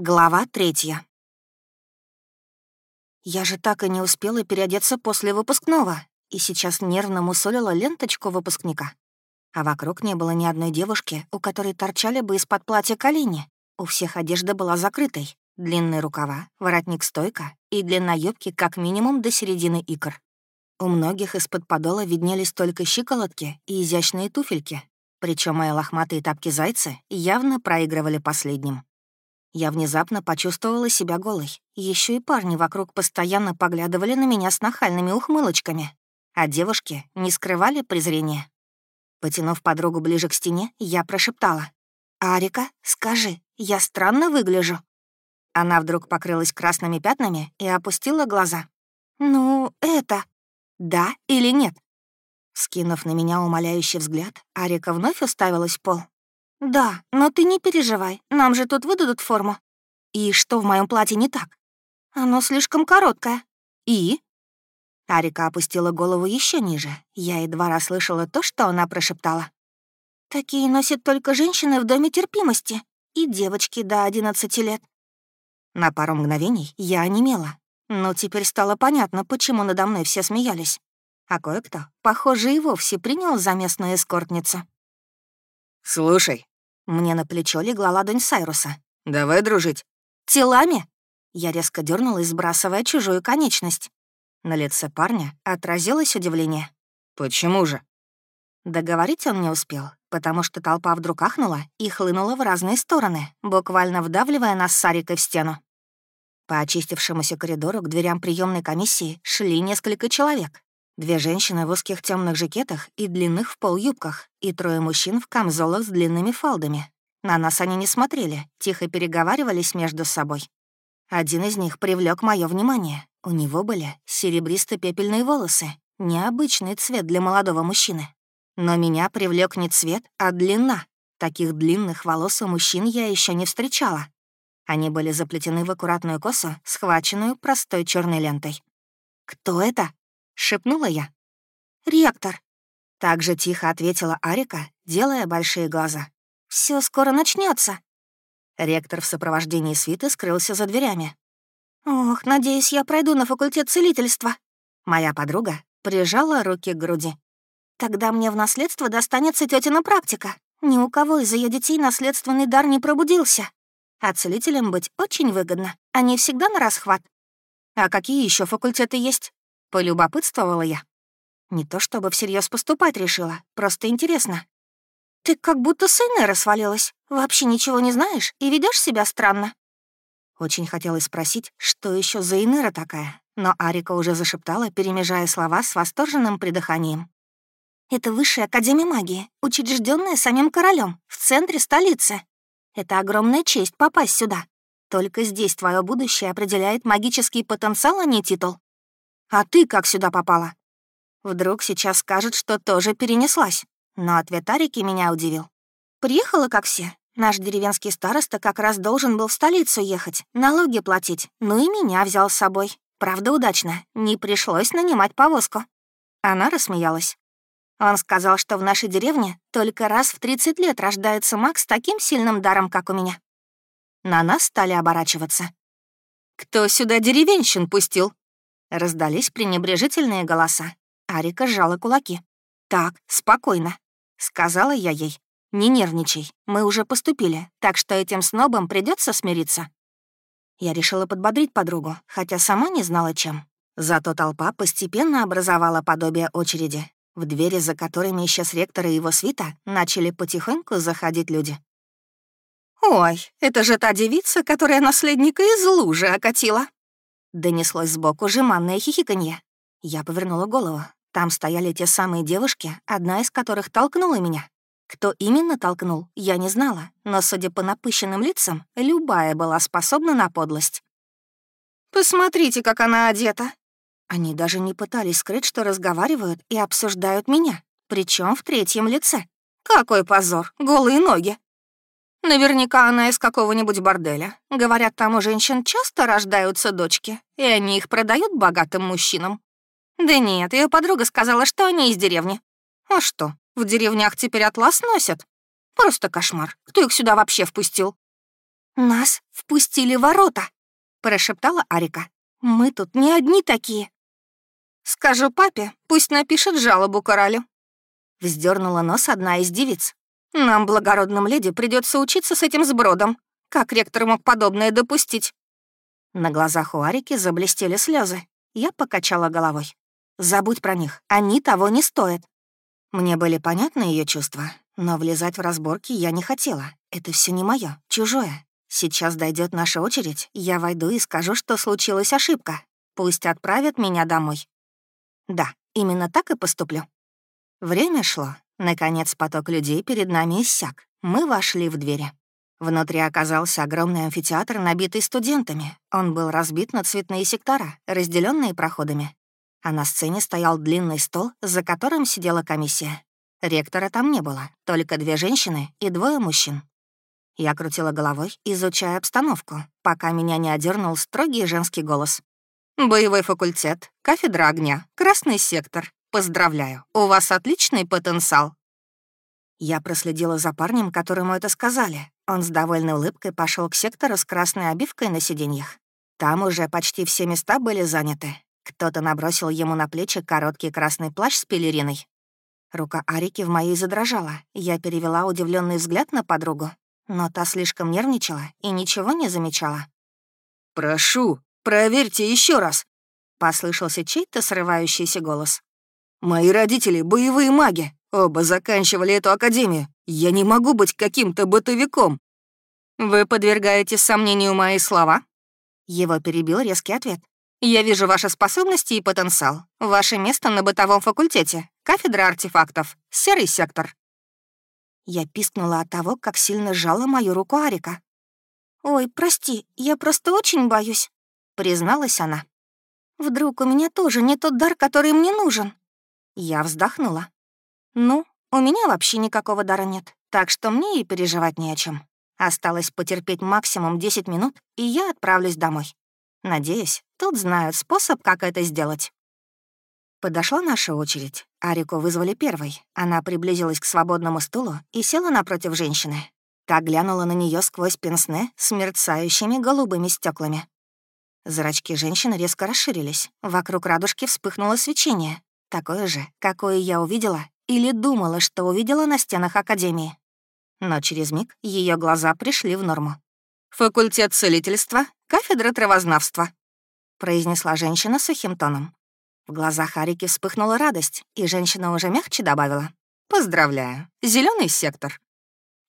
Глава третья. Я же так и не успела переодеться после выпускного, и сейчас нервно мусолила ленточку выпускника. А вокруг не было ни одной девушки, у которой торчали бы из-под платья колени. У всех одежда была закрытой. Длинные рукава, воротник стойка и длина юбки как минимум до середины икр. У многих из-под подола виднелись только щиколотки и изящные туфельки, причем мои лохматые тапки-зайцы явно проигрывали последним. Я внезапно почувствовала себя голой. Еще и парни вокруг постоянно поглядывали на меня с нахальными ухмылочками, а девушки не скрывали презрения. Потянув подругу ближе к стене, я прошептала. «Арика, скажи, я странно выгляжу?» Она вдруг покрылась красными пятнами и опустила глаза. «Ну, это... Да или нет?» Скинув на меня умоляющий взгляд, Арика вновь уставилась в пол. «Да, но ты не переживай, нам же тут выдадут форму». «И что в моем платье не так?» «Оно слишком короткое». «И?» Арика опустила голову еще ниже. Я едва расслышала то, что она прошептала. «Такие носят только женщины в доме терпимости и девочки до 11 лет». На пару мгновений я онемела. Но теперь стало понятно, почему надо мной все смеялись. А кое-кто, похоже, и вовсе принял за местную эскортницу. «Слушай». Мне на плечо легла ладонь Сайруса. «Давай дружить». «Телами?» Я резко дернулась, сбрасывая чужую конечность. На лице парня отразилось удивление. «Почему же?» Договорить он не успел, потому что толпа вдруг ахнула и хлынула в разные стороны, буквально вдавливая нас с Сарикой в стену. По очистившемуся коридору к дверям приемной комиссии шли несколько человек, Две женщины в узких темных жакетах и длинных в пол юбках, и трое мужчин в камзолах с длинными фалдами. На нас они не смотрели, тихо переговаривались между собой. Один из них привлек мое внимание. У него были серебристо-пепельные волосы, необычный цвет для молодого мужчины. Но меня привлек не цвет, а длина. Таких длинных волос у мужчин я еще не встречала. Они были заплетены в аккуратную косу, схваченную простой черной лентой. «Кто это?» Шепнула я. «Ректор», — так же тихо ответила Арика, делая большие глаза. Все скоро начнется. Ректор в сопровождении свиты скрылся за дверями. «Ох, надеюсь, я пройду на факультет целительства». Моя подруга прижала руки к груди. «Тогда мне в наследство достанется тетина практика. Ни у кого из ее детей наследственный дар не пробудился. А целителям быть очень выгодно. Они всегда на расхват. А какие еще факультеты есть? Полюбопытствовала я. Не то чтобы всерьез поступать решила, просто интересно. Ты как будто с Инной свалилась. Вообще ничего не знаешь и ведешь себя странно. Очень хотелось спросить, что еще за Инера такая, но Арика уже зашептала, перемежая слова с восторженным придыханием. «Это высшая академия магии, учрежденная самим королем в центре столицы. Это огромная честь попасть сюда. Только здесь твое будущее определяет магический потенциал, а не титул. А ты как сюда попала?» Вдруг сейчас скажет, что тоже перенеслась. Но ответ Арики меня удивил. «Приехала, как все. Наш деревенский староста как раз должен был в столицу ехать, налоги платить, ну и меня взял с собой. Правда, удачно, не пришлось нанимать повозку». Она рассмеялась. Он сказал, что в нашей деревне только раз в 30 лет рождается маг с таким сильным даром, как у меня. На нас стали оборачиваться. «Кто сюда деревенщин пустил?» Раздались пренебрежительные голоса. Арика сжала кулаки. «Так, спокойно», — сказала я ей. «Не нервничай, мы уже поступили, так что этим снобом придется смириться». Я решила подбодрить подругу, хотя сама не знала, чем. Зато толпа постепенно образовала подобие очереди. В двери, за которыми исчез ректор и его свита, начали потихоньку заходить люди. «Ой, это же та девица, которая наследника из лужи окатила!» Донеслось сбоку жеманное хихиканье. Я повернула голову. Там стояли те самые девушки, одна из которых толкнула меня. Кто именно толкнул, я не знала, но, судя по напыщенным лицам, любая была способна на подлость. «Посмотрите, как она одета!» Они даже не пытались скрыть, что разговаривают и обсуждают меня, причем в третьем лице. «Какой позор! Голые ноги!» Наверняка она из какого-нибудь борделя. Говорят, там у женщин часто рождаются дочки, и они их продают богатым мужчинам. Да нет, ее подруга сказала, что они из деревни. А что, в деревнях теперь атлас носят? Просто кошмар. Кто их сюда вообще впустил? «Нас впустили ворота», — прошептала Арика. «Мы тут не одни такие». «Скажу папе, пусть напишет жалобу королю». Вздернула нос одна из девиц. «Нам, благородным леди, придется учиться с этим сбродом. Как ректор мог подобное допустить?» На глазах у Арики заблестели слезы. Я покачала головой. «Забудь про них, они того не стоят». Мне были понятны ее чувства, но влезать в разборки я не хотела. Это все не мое, чужое. Сейчас дойдет наша очередь, я войду и скажу, что случилась ошибка. Пусть отправят меня домой. Да, именно так и поступлю. Время шло. Наконец поток людей перед нами иссяк. Мы вошли в двери. Внутри оказался огромный амфитеатр, набитый студентами. Он был разбит на цветные сектора, разделенные проходами. А на сцене стоял длинный стол, за которым сидела комиссия. Ректора там не было, только две женщины и двое мужчин. Я крутила головой, изучая обстановку, пока меня не одернул строгий женский голос. «Боевой факультет, кафедра огня, красный сектор. Поздравляю, у вас отличный потенциал». Я проследила за парнем, которому это сказали. Он с довольной улыбкой пошел к сектору с красной обивкой на сиденьях. Там уже почти все места были заняты. Кто-то набросил ему на плечи короткий красный плащ с пелериной. Рука Арики в моей задрожала. Я перевела удивленный взгляд на подругу но та слишком нервничала и ничего не замечала. «Прошу, проверьте еще раз», — послышался чей-то срывающийся голос. «Мои родители — боевые маги, оба заканчивали эту академию. Я не могу быть каким-то бытовиком». «Вы подвергаете сомнению мои слова?» Его перебил резкий ответ. «Я вижу ваши способности и потенциал. Ваше место на бытовом факультете. Кафедра артефактов. Серый сектор. Я пискнула от того, как сильно сжала мою руку Арика. «Ой, прости, я просто очень боюсь», — призналась она. «Вдруг у меня тоже не тот дар, который мне нужен?» Я вздохнула. «Ну, у меня вообще никакого дара нет, так что мне и переживать не о чем. Осталось потерпеть максимум 10 минут, и я отправлюсь домой. Надеюсь, тут знают способ, как это сделать». Подошла наша очередь. Арику вызвали первой. Она приблизилась к свободному стулу и села напротив женщины. Та глянула на нее сквозь пенсне с мерцающими голубыми стеклами. Зрачки женщины резко расширились. Вокруг радужки вспыхнуло свечение. Такое же, какое я увидела или думала, что увидела на стенах Академии. Но через миг ее глаза пришли в норму. «Факультет целительства, кафедра травознавства», — произнесла женщина сухим тоном. В глазах Арики вспыхнула радость, и женщина уже мягче добавила. «Поздравляю, зеленый сектор».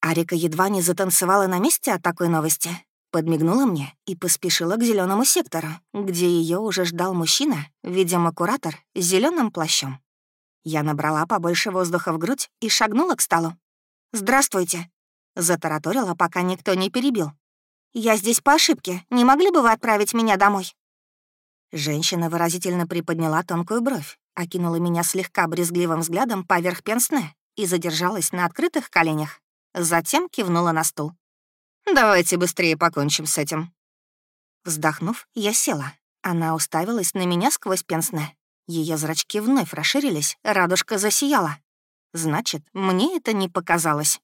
Арика едва не затанцевала на месте от такой новости. Подмигнула мне и поспешила к зеленому сектору, где ее уже ждал мужчина, видимо, куратор, с зеленым плащом. Я набрала побольше воздуха в грудь и шагнула к столу. «Здравствуйте», — затараторила, пока никто не перебил. «Я здесь по ошибке. Не могли бы вы отправить меня домой?» Женщина выразительно приподняла тонкую бровь, окинула меня слегка брезгливым взглядом поверх пенсне и задержалась на открытых коленях. Затем кивнула на стул. «Давайте быстрее покончим с этим». Вздохнув, я села. Она уставилась на меня сквозь пенсне. Ее зрачки вновь расширились, радужка засияла. Значит, мне это не показалось.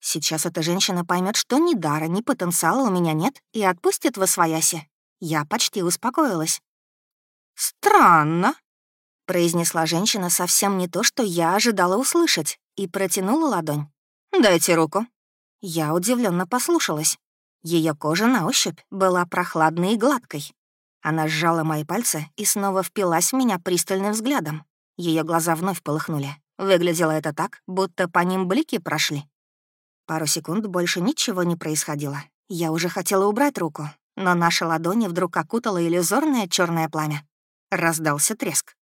Сейчас эта женщина поймет, что ни дара, ни потенциала у меня нет, и отпустит во свояси. Я почти успокоилась. «Странно», — произнесла женщина совсем не то, что я ожидала услышать, и протянула ладонь. «Дайте руку». Я удивленно послушалась. Ее кожа на ощупь была прохладной и гладкой. Она сжала мои пальцы и снова впилась в меня пристальным взглядом. Ее глаза вновь полыхнули. Выглядело это так, будто по ним блики прошли. Пару секунд больше ничего не происходило. Я уже хотела убрать руку, но наши ладони вдруг окутало иллюзорное черное пламя. Раздался треск.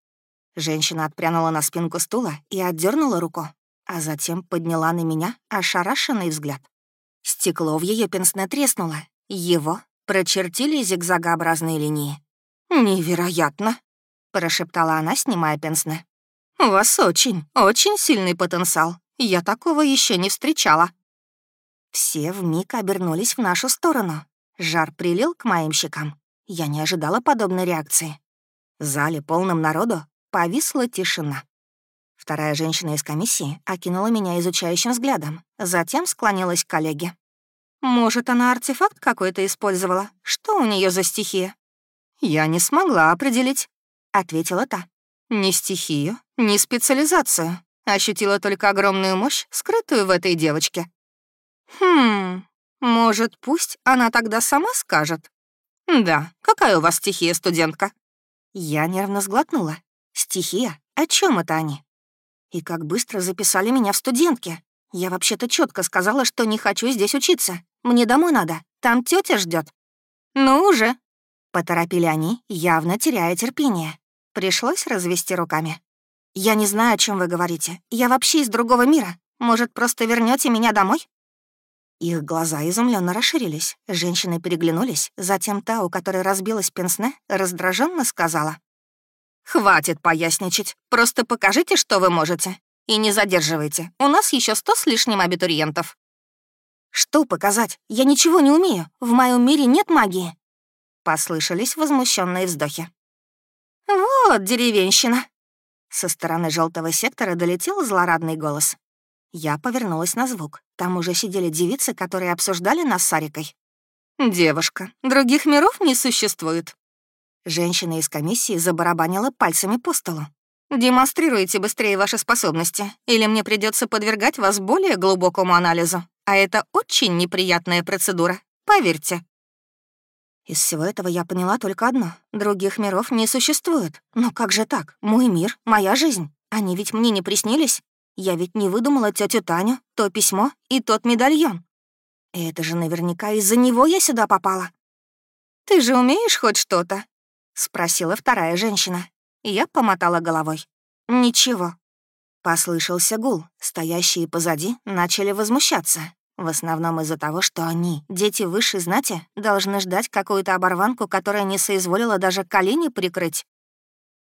Женщина отпрянула на спинку стула и отдернула руку, а затем подняла на меня ошарашенный взгляд. Стекло в ее пенсне треснуло. Его прочертили зигзагообразные линии. «Невероятно!» — прошептала она, снимая пенсне. «У вас очень, очень сильный потенциал. Я такого еще не встречала». Все вмиг обернулись в нашу сторону. Жар прилил к моим щекам. Я не ожидала подобной реакции. В зале, полном народу, повисла тишина. Вторая женщина из комиссии окинула меня изучающим взглядом, затем склонилась к коллеге. Может, она артефакт какой-то использовала? Что у нее за стихия? Я не смогла определить, ответила та. Ни стихию, ни специализацию. Ощутила только огромную мощь, скрытую в этой девочке. Хм, может, пусть она тогда сама скажет? Да, какая у вас стихия, студентка? Я нервно сглотнула. Стихия? О чем это они? И как быстро записали меня в студентке. Я вообще-то четко сказала, что не хочу здесь учиться. Мне домой надо, там тетя ждет. Ну уже. Поторопили они, явно теряя терпение. Пришлось развести руками. «Я не знаю, о чем вы говорите. Я вообще из другого мира. Может, просто вернете меня домой?» Их глаза изумленно расширились. Женщины переглянулись. Затем та, у которой разбилась пенсне, раздраженно сказала. «Хватит поясничать. Просто покажите, что вы можете. И не задерживайте. У нас еще сто с лишним абитуриентов». «Что показать? Я ничего не умею. В моем мире нет магии». Послышались возмущенные вздохи. «Вот деревенщина!» Со стороны желтого сектора долетел злорадный голос. Я повернулась на звук. Там уже сидели девицы, которые обсуждали нас с Сарикой. «Девушка, других миров не существует». Женщина из комиссии забарабанила пальцами по столу. «Демонстрируйте быстрее ваши способности, или мне придется подвергать вас более глубокому анализу. А это очень неприятная процедура, поверьте». Из всего этого я поняла только одно. Других миров не существует. Но как же так? Мой мир, моя жизнь. Они ведь мне не приснились. Я ведь не выдумала тетю Таню, то письмо и тот медальон. И это же наверняка из-за него я сюда попала. «Ты же умеешь хоть что-то?» — спросила вторая женщина. Я помотала головой. «Ничего». Послышался гул. Стоящие позади начали возмущаться. В основном из-за того, что они, дети высшей знати, должны ждать какую-то оборванку, которая не соизволила даже колени прикрыть.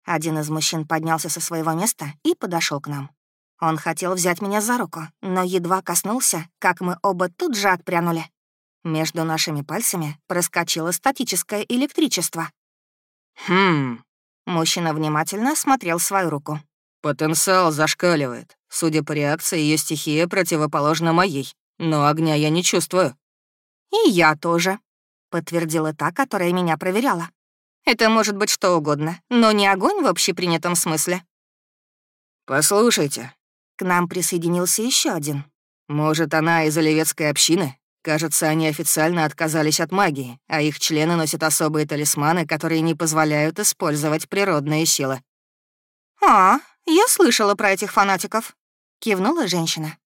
Один из мужчин поднялся со своего места и подошел к нам. Он хотел взять меня за руку, но едва коснулся, как мы оба тут же отпрянули. Между нашими пальцами проскочило статическое электричество. «Хм...» Мужчина внимательно осмотрел свою руку. «Потенциал зашкаливает. Судя по реакции, ее стихия противоположна моей. Но огня я не чувствую». «И я тоже», — подтвердила та, которая меня проверяла. «Это может быть что угодно, но не огонь в общепринятом смысле». «Послушайте». К нам присоединился еще один. «Может, она из Оливецкой общины? Кажется, они официально отказались от магии, а их члены носят особые талисманы, которые не позволяют использовать природные силы». «А, я слышала про этих фанатиков», — кивнула женщина.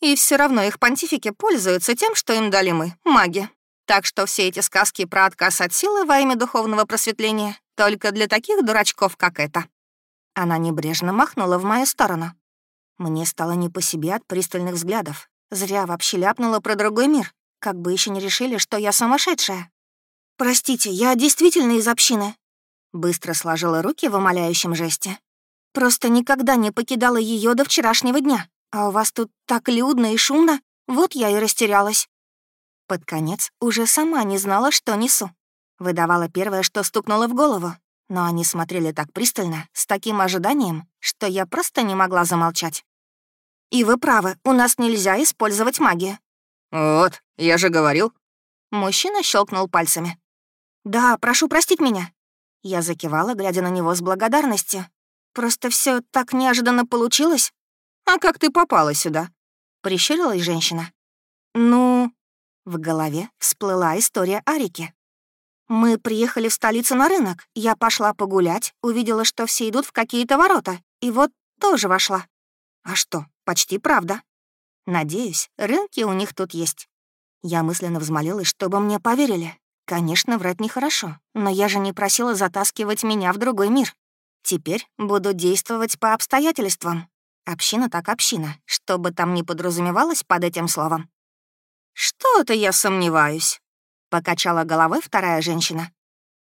И все равно их понтифики пользуются тем, что им дали мы, маги. Так что все эти сказки про отказ от силы во имя духовного просветления только для таких дурачков, как это. Она небрежно махнула в мою сторону. Мне стало не по себе от пристальных взглядов. Зря вообще ляпнула про другой мир. Как бы еще не решили, что я сумасшедшая. «Простите, я действительно из общины». Быстро сложила руки в умоляющем жесте. Просто никогда не покидала ее до вчерашнего дня. А у вас тут так людно и шумно, вот я и растерялась. Под конец уже сама не знала, что несу. Выдавала первое, что стукнуло в голову, но они смотрели так пристально, с таким ожиданием, что я просто не могла замолчать. «И вы правы, у нас нельзя использовать магию». «Вот, я же говорил». Мужчина щелкнул пальцами. «Да, прошу простить меня». Я закивала, глядя на него с благодарностью. Просто все так неожиданно получилось. «А как ты попала сюда?» — прищурилась женщина. «Ну...» — в голове всплыла история Арики. «Мы приехали в столицу на рынок. Я пошла погулять, увидела, что все идут в какие-то ворота, и вот тоже вошла. А что, почти правда. Надеюсь, рынки у них тут есть». Я мысленно взмолилась, чтобы мне поверили. Конечно, врать нехорошо, но я же не просила затаскивать меня в другой мир. Теперь буду действовать по обстоятельствам. Община так община, что бы там ни подразумевалось под этим словом. «Что-то я сомневаюсь», — покачала головой вторая женщина.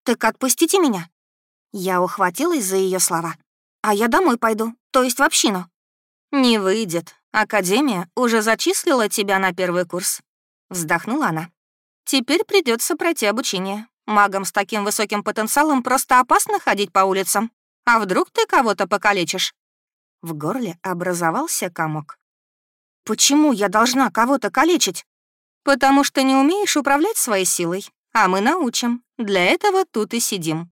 «Так отпустите меня». Я ухватилась за ее слова. «А я домой пойду, то есть в общину». «Не выйдет. Академия уже зачислила тебя на первый курс», — вздохнула она. «Теперь придется пройти обучение. Магам с таким высоким потенциалом просто опасно ходить по улицам. А вдруг ты кого-то покалечишь?» В горле образовался комок. «Почему я должна кого-то калечить?» «Потому что не умеешь управлять своей силой, а мы научим. Для этого тут и сидим».